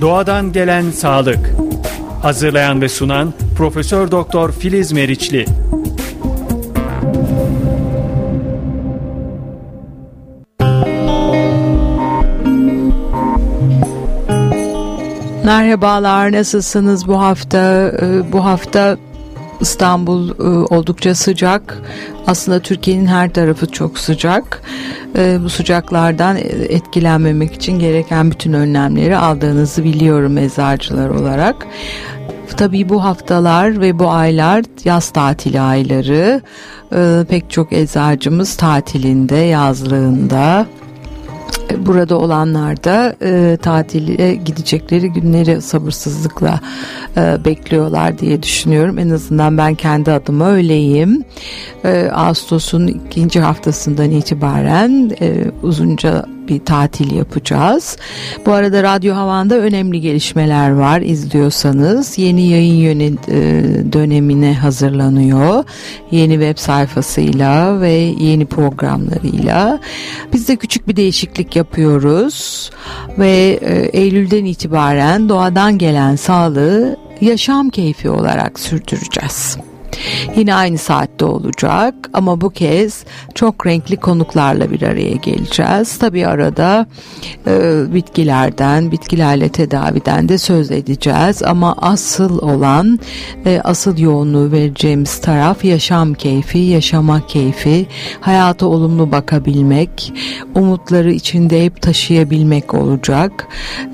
Doğadan gelen sağlık. Hazırlayan ve sunan Profesör Doktor Filiz Meriçli. Merhabalar, nasılsınız bu hafta? Ee, bu hafta İstanbul e, oldukça sıcak. Aslında Türkiye'nin her tarafı çok sıcak. E, bu sıcaklardan etkilenmemek için gereken bütün önlemleri aldığınızı biliyorum eczacılar olarak. Tabii bu haftalar ve bu aylar yaz tatili ayları. E, pek çok eczacımız tatilinde, yazlığında burada olanlar da e, tatile gidecekleri günleri sabırsızlıkla e, bekliyorlar diye düşünüyorum. En azından ben kendi adıma öyleyim. E, Ağustos'un ikinci haftasından itibaren e, uzunca bir tatil yapacağız. Bu arada Radyo Havan'da önemli gelişmeler var izliyorsanız. Yeni yayın yönet e, dönemine hazırlanıyor. Yeni web sayfasıyla ve yeni programlarıyla. Biz de küçük bir değişiklik yapıyoruz ve e, Eylül'den itibaren doğadan gelen sağlığı yaşam keyfi olarak sürdüreceğiz. Yine aynı saatte olacak ama bu kez çok renkli konuklarla bir araya geleceğiz. Tabi arada e, bitkilerden, bitkilerle tedaviden de söz edeceğiz ama asıl olan, e, asıl yoğunluğu vereceğimiz taraf yaşam keyfi, yaşama keyfi, hayata olumlu bakabilmek, umutları içinde hep taşıyabilmek olacak.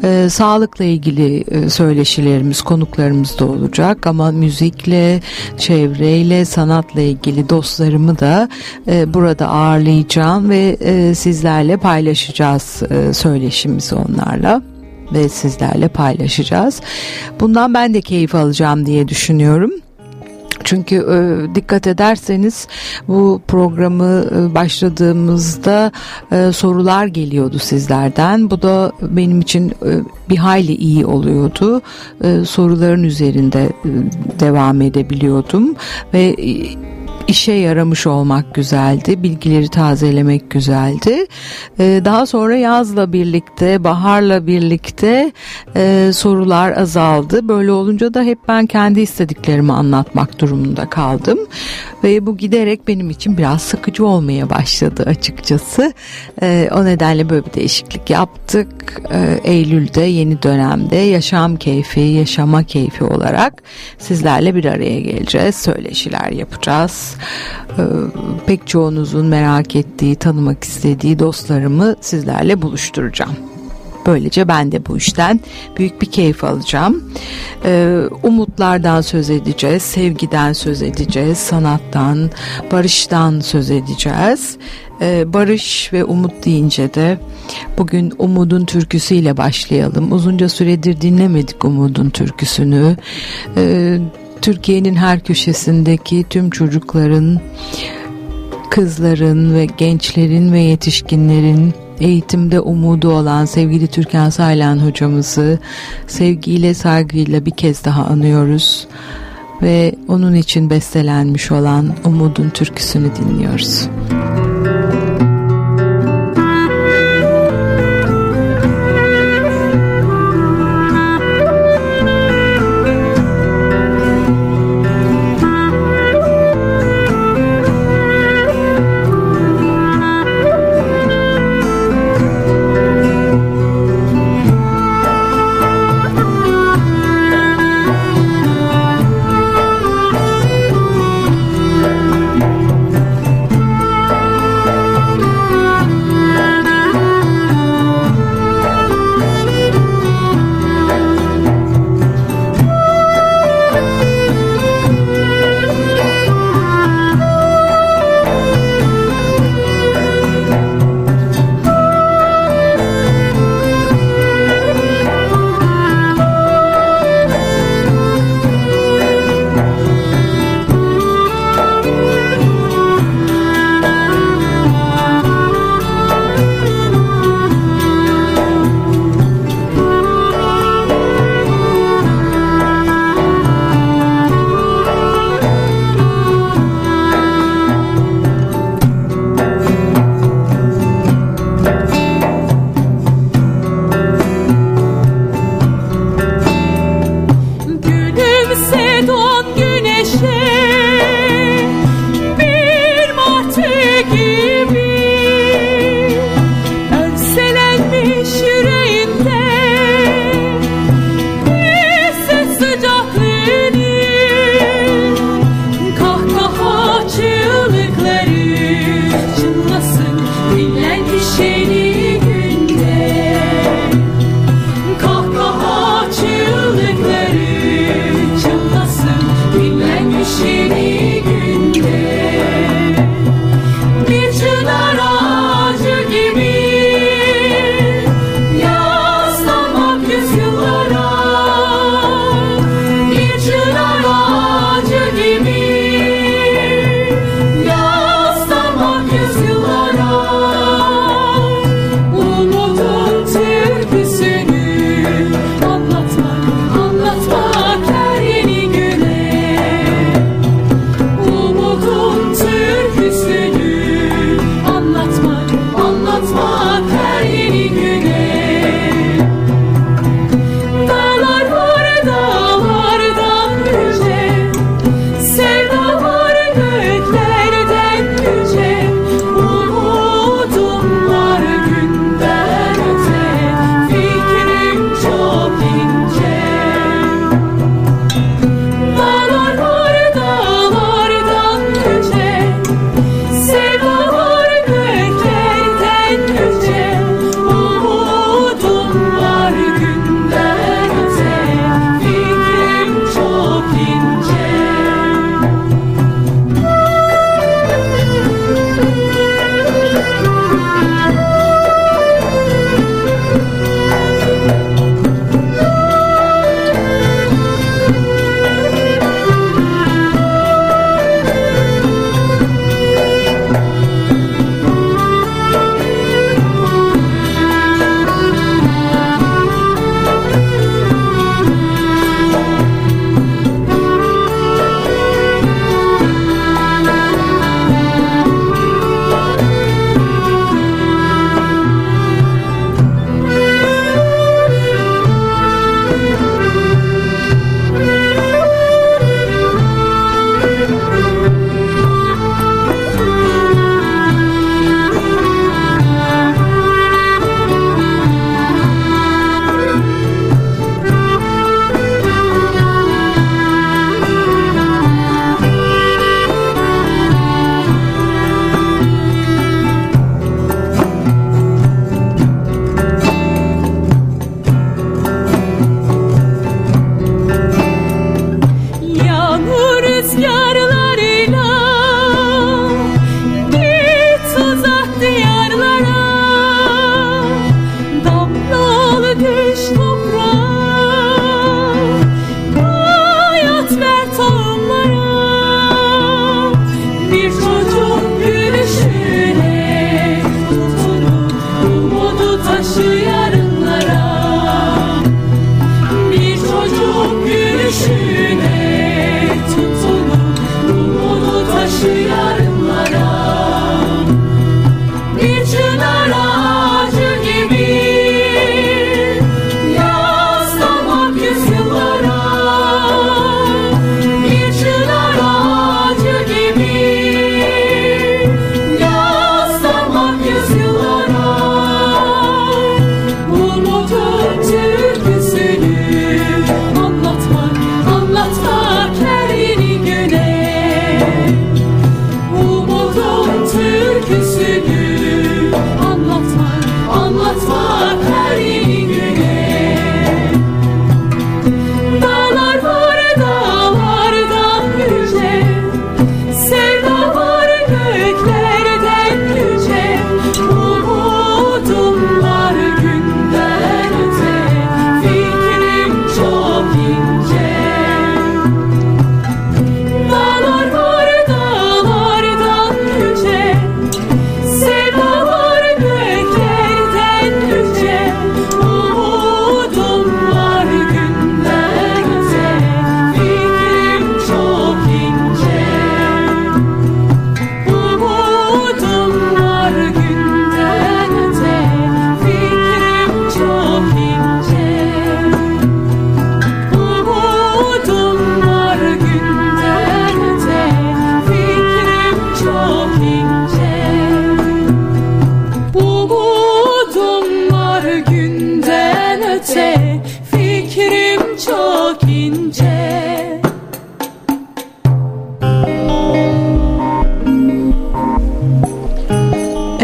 E, sağlıkla ilgili e, söyleşilerimiz, konuklarımız da olacak ama müzikle, çevre çevreyle sanatla ilgili dostlarımı da e, burada ağırlayacağım ve e, sizlerle paylaşacağız e, söyleşimizi onlarla ve sizlerle paylaşacağız. Bundan ben de keyif alacağım diye düşünüyorum. Çünkü e, dikkat ederseniz bu programı e, başladığımızda e, sorular geliyordu sizlerden. Bu da benim için e, bir hayli iyi oluyordu. E, soruların üzerinde e, devam edebiliyordum ve e, işe yaramış olmak güzeldi. Bilgileri tazelemek güzeldi. Ee, daha sonra yazla birlikte, baharla birlikte e, sorular azaldı. Böyle olunca da hep ben kendi istediklerimi anlatmak durumunda kaldım. Ve bu giderek benim için biraz sıkıcı olmaya başladı açıkçası. Ee, o nedenle böyle bir değişiklik yaptık. Ee, Eylül'de yeni dönemde yaşam keyfi, yaşama keyfi olarak sizlerle bir araya geleceğiz. Söyleşiler yapacağız. Ee, pek çoğunuzun merak ettiği, tanımak istediği dostlarımı sizlerle buluşturacağım. Böylece ben de bu işten büyük bir keyif alacağım. Ee, umutlardan söz edeceğiz, sevgiden söz edeceğiz, sanattan, barıştan söz edeceğiz. Ee, barış ve umut deyince de bugün Umud'un türküsüyle başlayalım. Uzunca süredir dinlemedik Umud'un türküsünü. Ee, Türkiye'nin her köşesindeki tüm çocukların, kızların ve gençlerin ve yetişkinlerin eğitimde umudu olan sevgili Türkan Saylan hocamızı sevgiyle saygıyla bir kez daha anıyoruz ve onun için bestelenmiş olan Umud'un türküsünü dinliyoruz. Müzik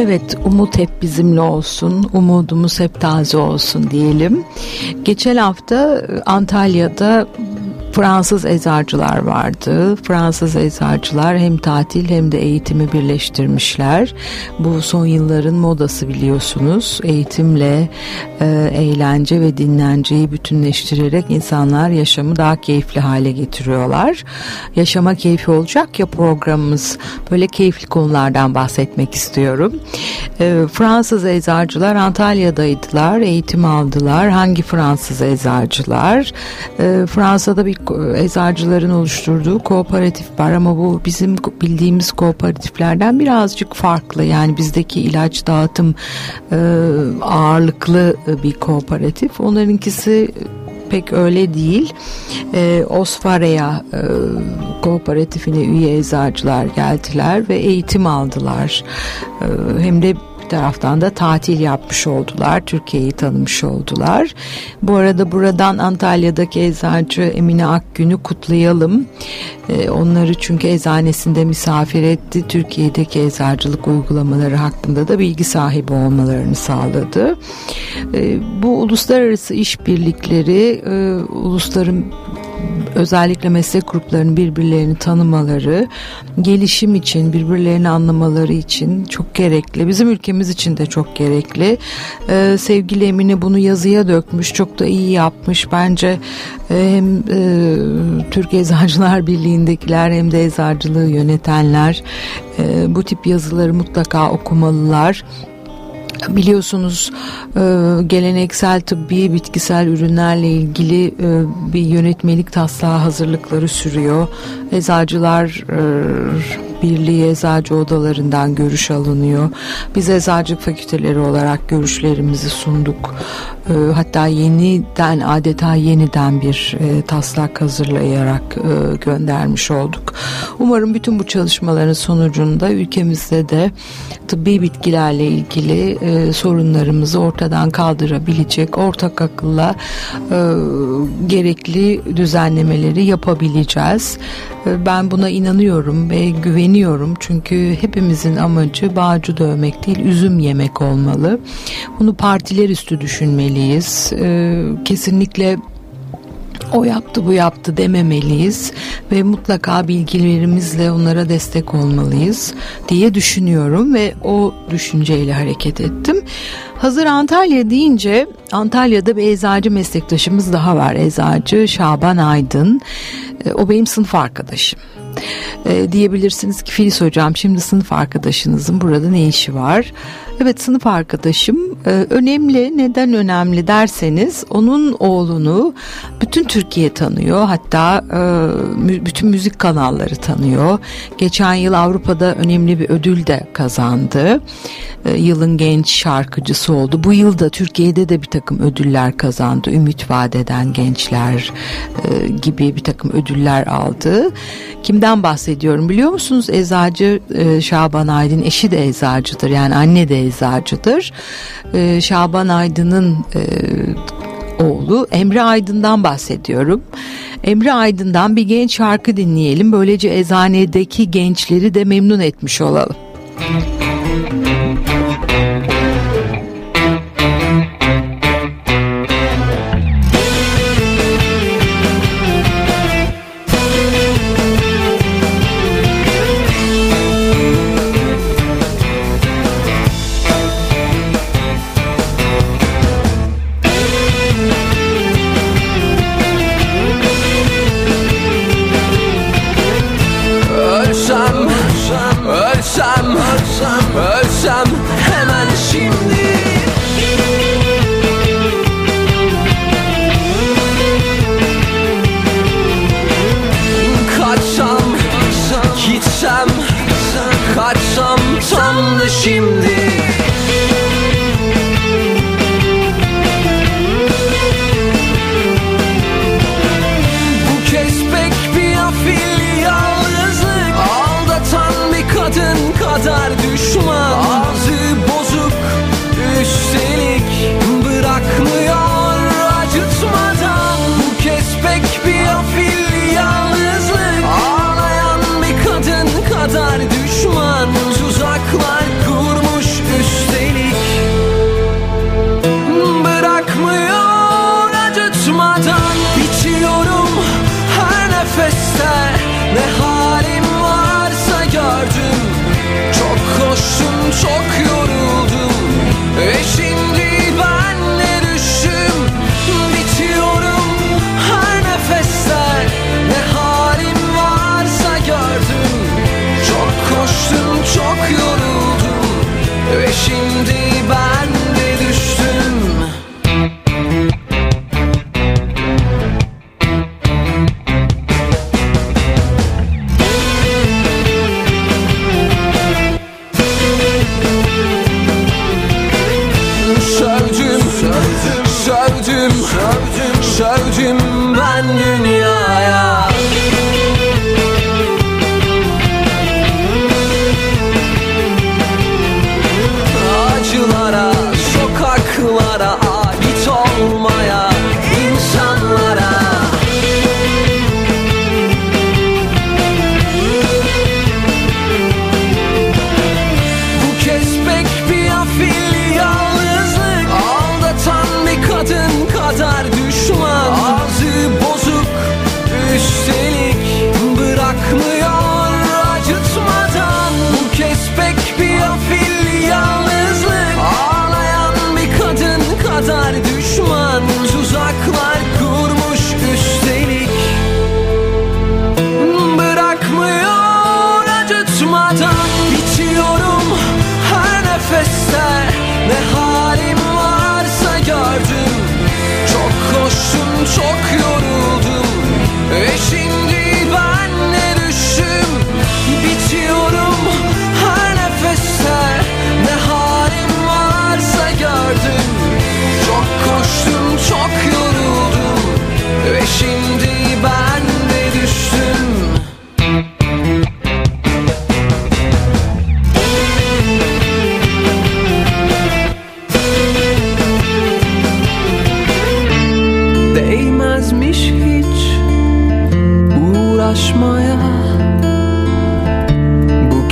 Evet, umut hep bizimle olsun, umudumuz hep taze olsun diyelim. Geçen hafta Antalya'da Fransız eczacılar vardı. Fransız eczacılar hem tatil hem de eğitimi birleştirmişler. Bu son yılların modası biliyorsunuz. Eğitimle e, eğlence ve dinlenceyi bütünleştirerek insanlar yaşamı daha keyifli hale getiriyorlar. Yaşama keyfi olacak ya programımız. Böyle keyifli konulardan bahsetmek istiyorum. E, Fransız eczacılar Antalya'daydılar. Eğitim aldılar. Hangi Fransız eczacılar? E, Fransa'da bir eczacıların oluşturduğu kooperatif var ama bu bizim bildiğimiz kooperatiflerden birazcık farklı. Yani bizdeki ilaç dağıtım e, ağırlıklı bir kooperatif. Onlarınkisi pek öyle değil. E, Osfareya e, kooperatifine üye eczacılar geldiler ve eğitim aldılar. E, hem de taraftan da tatil yapmış oldular. Türkiye'yi tanımış oldular. Bu arada buradan Antalya'daki eczacı Emine Akgün'ü kutlayalım. Ee, onları çünkü eczanesinde misafir etti. Türkiye'deki eczacılık uygulamaları hakkında da bilgi sahibi olmalarını sağladı. Ee, bu uluslararası işbirlikleri e, ulusların özellikle meslek gruplarının birbirlerini tanımaları, gelişim için, birbirlerini anlamaları için çok gerekli. Bizim ülkemiz için de çok gerekli. Ee, sevgili Emine bunu yazıya dökmüş, çok da iyi yapmış. Bence e, hem e, Türk Eczacılar Birliği'ndekiler hem de eczacılığı yönetenler e, bu tip yazıları mutlaka okumalılar biliyorsunuz e, geleneksel tıbbi bitkisel ürünlerle ilgili e, bir yönetmelik taslağı hazırlıkları sürüyor. Eczacılar e, Birliği eczacı odalarından görüş alınıyor. Biz eczacılık fakülteleri olarak görüşlerimizi sunduk. E, hatta yeniden adeta yeniden bir e, taslak hazırlayarak e, göndermiş olduk. Umarım bütün bu çalışmaların sonucunda ülkemizde de tıbbi bitkilerle ilgili e, sorunlarımızı ortadan kaldırabilecek ortak akılla gerekli düzenlemeleri yapabileceğiz. Ben buna inanıyorum ve güveniyorum çünkü hepimizin amacı bağcı dövmek değil üzüm yemek olmalı. Bunu partiler üstü düşünmeliyiz. E, kesinlikle o yaptı bu yaptı dememeliyiz ve mutlaka bilgilerimizle onlara destek olmalıyız diye düşünüyorum ve o düşünceyle hareket ettim. Hazır Antalya deyince Antalya'da bir eczacı meslektaşımız daha var. Eczacı Şaban Aydın. E, o benim sınıf arkadaşım. E, diyebilirsiniz ki Filiz hocam şimdi sınıf arkadaşınızın burada ne işi var? Evet sınıf arkadaşım e, önemli neden önemli derseniz onun oğlunu bütün Türkiye tanıyor hatta e, bütün müzik kanalları tanıyor. Geçen yıl Avrupa'da önemli bir ödül de kazandı. E, yılın genç şarkıcısı oldu. Bu yıl da Türkiye'de de bir takım ödüller kazandı. Ümit vadeden gençler gibi bir takım ödüller aldı. Kimden bahsediyorum biliyor musunuz? Eczacı Şaban Aydın eşi de eczacıdır yani anne de eczacıdır. E, Şaban Aydın'ın e, oğlu Emre Aydın'dan bahsediyorum. Emre Aydın'dan bir genç şarkı dinleyelim. Böylece eczanedeki gençleri de memnun etmiş olalım. çok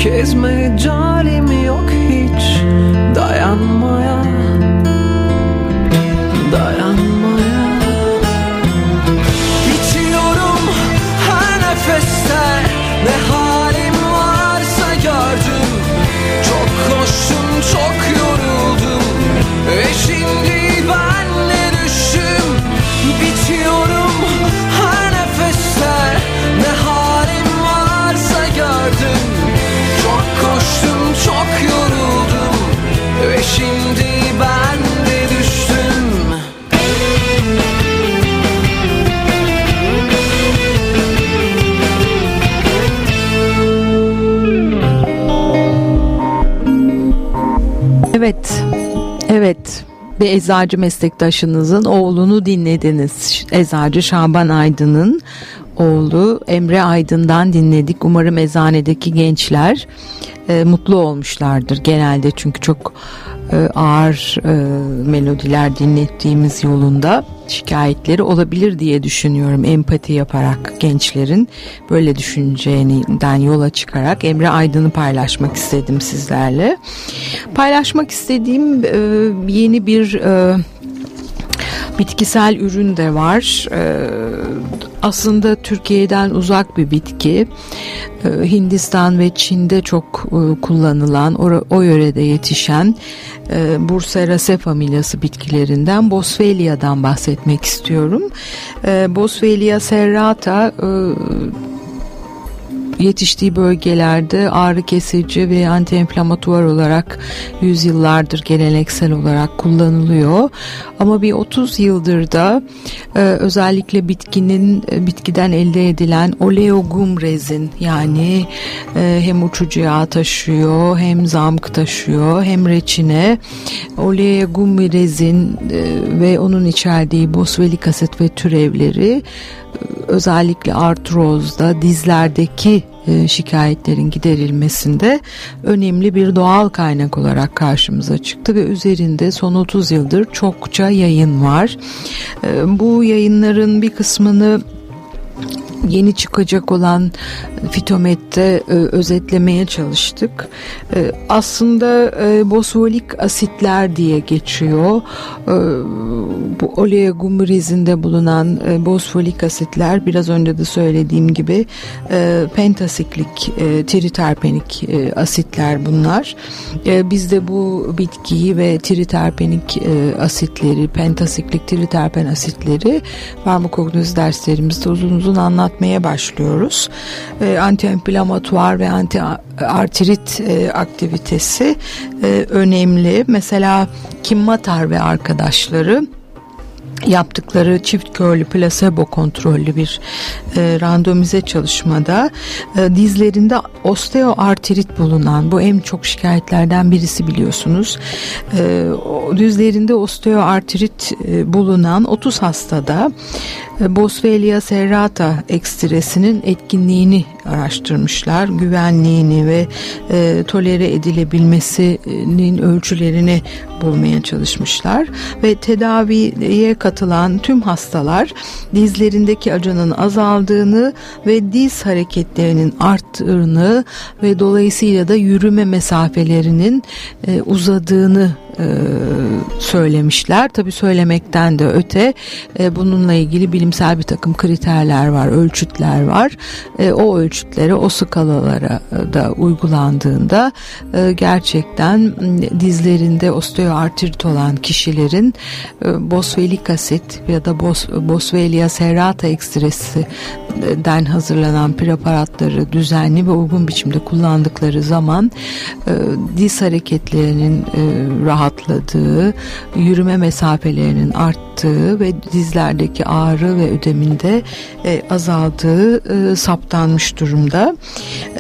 Bu kez mecalim yok Evet, evet. Bir eczacı meslektaşınızın oğlunu dinlediniz. Eczacı Şaban Aydın'ın oğlu Emre Aydın'dan dinledik. Umarım eczanedeki gençler e, mutlu olmuşlardır genelde çünkü çok e, ağır e, melodiler dinlettiğimiz yolunda şikayetleri olabilir diye düşünüyorum empati yaparak gençlerin böyle düşüneceğinden yola çıkarak Emre Aydın'ı paylaşmak istedim sizlerle. Paylaşmak istediğim e, yeni bir bitkisel ürün de var. Aslında Türkiye'den uzak bir bitki. Ee, Hindistan ve Çin'de çok e, kullanılan, o, yörede yetişen e, Bursera familyası bitkilerinden Boswellia'dan bahsetmek istiyorum. E, Boswellia serrata yetiştiği bölgelerde ağrı kesici ve antiinflamatuar olarak yüzyıllardır geleneksel olarak kullanılıyor. Ama bir 30 yıldır da e, özellikle bitkinin e, bitkiden elde edilen oleogum rezin yani e, hem uçucu yağ taşıyor hem zamk taşıyor hem reçine oleogum rezin e, ve onun içerdiği bosvelik asit ve türevleri özellikle artrozda dizlerdeki e, şikayetlerin giderilmesinde önemli bir doğal kaynak olarak karşımıza çıktı ve üzerinde son 30 yıldır çokça yayın var. E, bu yayınların bir kısmını yeni çıkacak olan Fitomet'te e, özetlemeye çalıştık. E, aslında e, bosfolik asitler diye geçiyor. E, bu oleogumirizinde bulunan e, bosfolik asitler biraz önce de söylediğim gibi e, pentasiklik e, triterpenik e, asitler bunlar. E, biz de bu bitkiyi ve triterpenik e, asitleri, pentasiklik triterpen asitleri farmakognozi derslerimizde uzun uzun anlatmaya başlıyoruz. E, antiinflamatuar ve anti artrit e, aktivitesi e, önemli. Mesela Kim Matar ve arkadaşları yaptıkları çift körlü plasebo kontrollü bir e, randomize çalışmada e, dizlerinde osteoartrit bulunan bu en çok şikayetlerden birisi biliyorsunuz. E, dizlerinde osteoartrit e, bulunan 30 hastada e, Boswellia serrata ekstresinin etkinliğini araştırmışlar. Güvenliğini ve e, tolere edilebilmesinin ölçülerini bulmaya çalışmışlar ve tedaviye katılan tüm hastalar dizlerindeki acının azaldığını ve diz hareketlerinin arttığını ve dolayısıyla da yürüme mesafelerinin e, uzadığını e, söylemişler. Tabi söylemekten de öte e, bununla ilgili bilimsel bir takım kriterler var, ölçütler var. E, o ölçütlere, o skalalara da uygulandığında e, gerçekten dizlerinde osteoartrit olan kişilerin e, bosvelik asit ya da bos, boswellia serrata ekstresi den hazırlanan preparatları düzenli ve uygun biçimde kullandıkları zaman e, diz hareketlerinin e, rahatladığı, yürüme mesafelerinin arttığı ve dizlerdeki ağrı ve ödeminde e, azaldığı e, saptanmış durumda.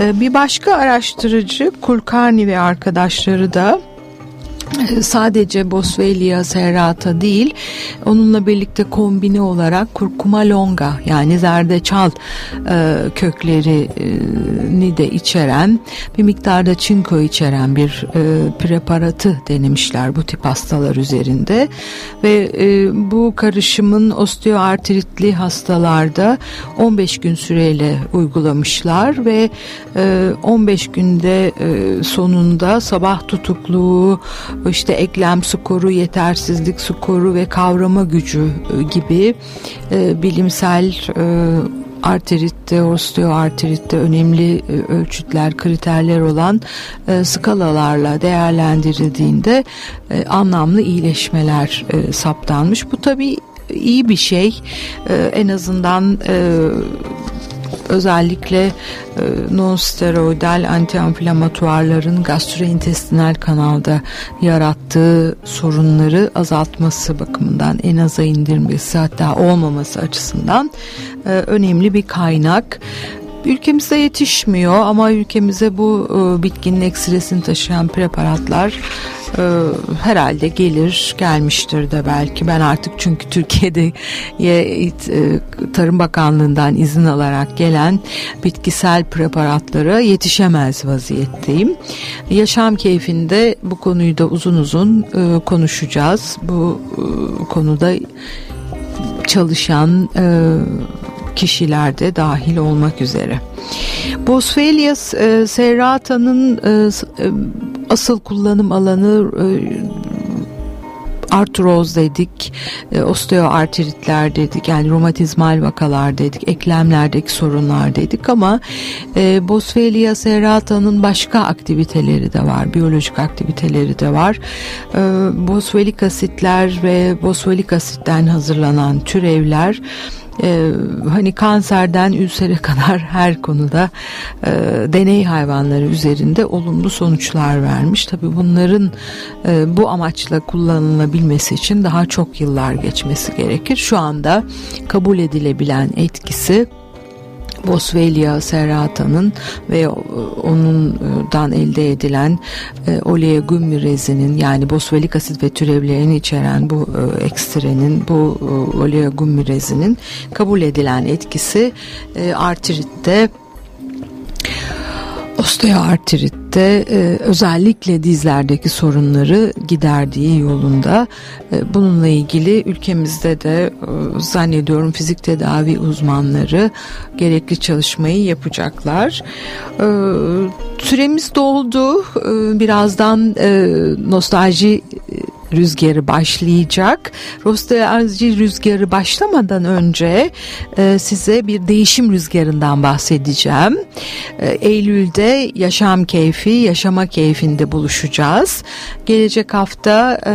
E, bir başka araştırıcı Kulkarni ve arkadaşları da sadece Boswellia serrata değil onunla birlikte kombine olarak kurkuma longa yani zerdeçal e, köklerini de içeren bir miktarda çinko içeren bir e, preparatı denemişler bu tip hastalar üzerinde. Ve e, bu karışımın osteoartritli hastalarda 15 gün süreyle uygulamışlar ve e, 15 günde e, sonunda sabah tutukluğu işte eklem skoru, yetersizlik skoru ve kavrama gücü e, gibi e, bilimsel e, arteritte, osteoarteritte önemli e, ölçütler, kriterler olan skalalarla değerlendirildiğinde anlamlı iyileşmeler saptanmış. Bu tabii iyi bir şey. En azından özellikle e, non-steroidal antiinflamatuarların gastrointestinal kanalda yarattığı sorunları azaltması bakımından en aza indirmesi hatta olmaması açısından e, önemli bir kaynak. Ülkemizde yetişmiyor ama ülkemize bu e, bitkinin eksiresini taşıyan preparatlar e, herhalde gelir gelmiştir de belki ben artık çünkü Türkiye'de e, Tarım Bakanlığı'ndan izin alarak gelen bitkisel preparatlara yetişemez vaziyetteyim. Yaşam keyfinde bu konuyu da uzun uzun e, konuşacağız. Bu e, konuda çalışan e, kişiler de dahil olmak üzere. Boswellia e, serrata'nın e, e, asıl kullanım alanı e, artroz dedik, e, osteoartritler dedik, yani romatizmal vakalar dedik, eklemlerdeki sorunlar dedik ama e, Boswellia serrata'nın başka aktiviteleri de var, biyolojik aktiviteleri de var. E, bosfelik asitler ve bosfelik asitten hazırlanan türevler e, hani kanserden ülsere kadar her konuda e, deney hayvanları üzerinde olumlu sonuçlar vermiş. Tabii bunların e, bu amaçla kullanılabilmesi için daha çok yıllar geçmesi gerekir. Şu anda kabul edilebilen etkisi Boswellia serrata'nın ve onundan elde edilen e, oleagummirezinin yani bosfelik asit ve türevlerini içeren bu e, ekstrenin bu e, oleagummirezinin kabul edilen etkisi e, artritte osteoartritte e, özellikle dizlerdeki sorunları giderdiği yolunda. E, bununla ilgili ülkemizde de e, zannediyorum fizik tedavi uzmanları gerekli çalışmayı yapacaklar. E, süremiz doldu. E, birazdan e, nostalji rüzgarı başlayacak. Nostalji rüzgarı başlamadan önce e, size bir değişim rüzgarından bahsedeceğim. E, Eylül'de yaşam keyfi, yaşama keyfinde buluşacağız. Gelecek hafta e,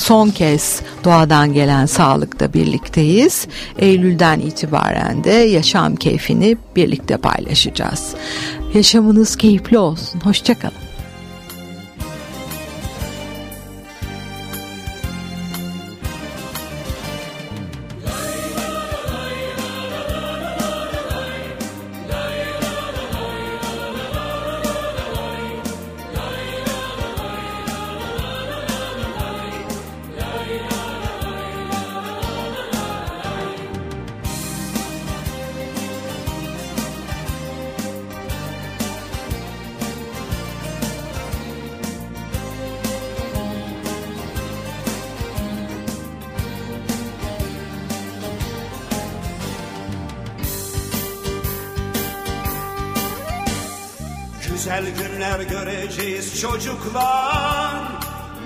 son kez doğadan gelen sağlıkta birlikteyiz. Eylül'den itibaren de yaşam keyfini birlikte paylaşacağız. Yaşamınız keyifli olsun. Hoşçakalın. Güzel günler göreceğiz çocuklar.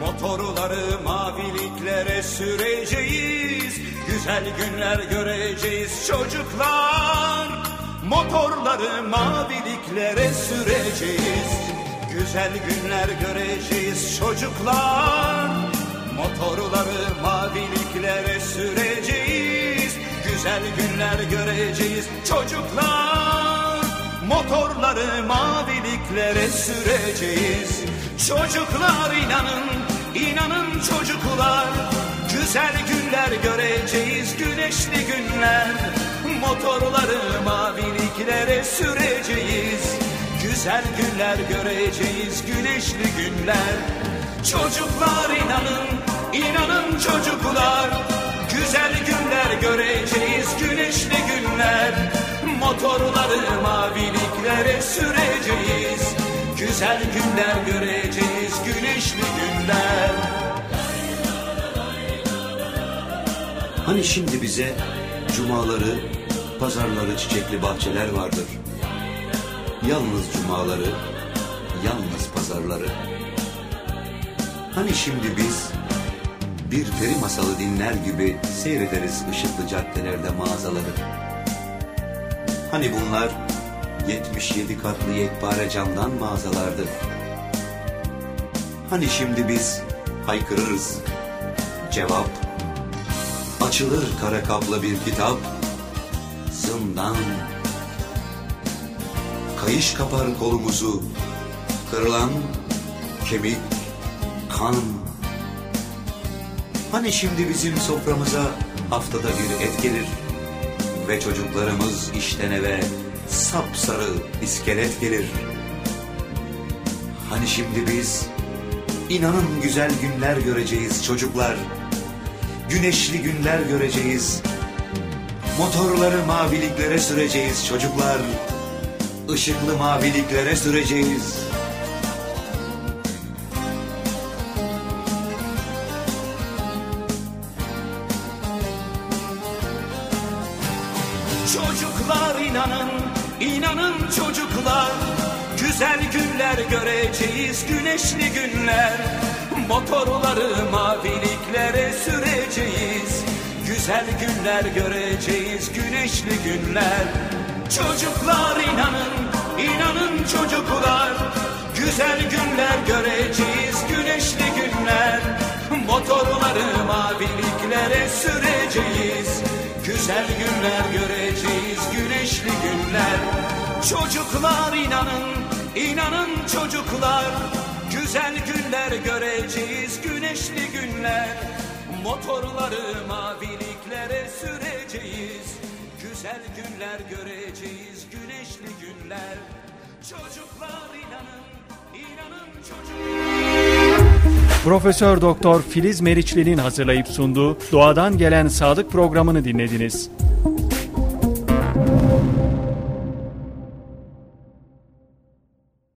Motorları maviliklere süreceğiz. Güzel günler göreceğiz çocuklar. Motorları maviliklere süreceğiz. Güzel günler göreceğiz çocuklar. Motorları maviliklere süreceğiz. Güzel günler göreceğiz çocuklar Motorları maviliklere süreceğiz. Çocuklar inanın, inanın çocuklar. Güzel günler göreceğiz güneşli günler. Motorları maviliklere süreceğiz. Güzel günler göreceğiz güneşli günler. Çocuklar inanın, inanın çocuklar Güzel günler göreceğiz güneşli günler Motorları maviliklere süreceğiz Güzel günler göreceğiz güneşli günler Hani şimdi bize cumaları, pazarları çiçekli bahçeler vardır. Yalnız cumaları, yalnız pazarları. Hani şimdi biz bir peri masalı dinler gibi seyrederiz ışıklı caddelerde mağazaları. Hani bunlar 77 katlı yekpare camdan mağazalardır. Hani şimdi biz haykırırız. Cevap Açılır kara kaplı bir kitap Zindan Kayış kapar kolumuzu Kırılan kemik kan Hani şimdi bizim soframıza haftada bir et gelir? Ve çocuklarımız işten eve sapsarı iskelet gelir. Hani şimdi biz inanın güzel günler göreceğiz çocuklar. Güneşli günler göreceğiz. Motorları maviliklere süreceğiz çocuklar. Işıklı maviliklere süreceğiz günler göreceğiz, güneşli günler. Motorları maviliklere süreceğiz. Güzel günler göreceğiz, güneşli günler. Çocuklar inanın, inanın çocuklar. Güzel günler göreceğiz, güneşli günler. Motorları maviliklere süreceğiz. Güzel günler göreceğiz, güneşli günler. Çocuklar inanın, inanın çocuklar Güzel günler göreceğiz, güneşli günler. Motorları maviliklere süreceğiz Güzel günler göreceğiz, güneşli günler. Çocuklar inanın, inanın çocuklar. Profesör Doktor Filiz Meriçli'nin hazırlayıp sunduğu Doğadan Gelen Sağlık programını dinlediniz.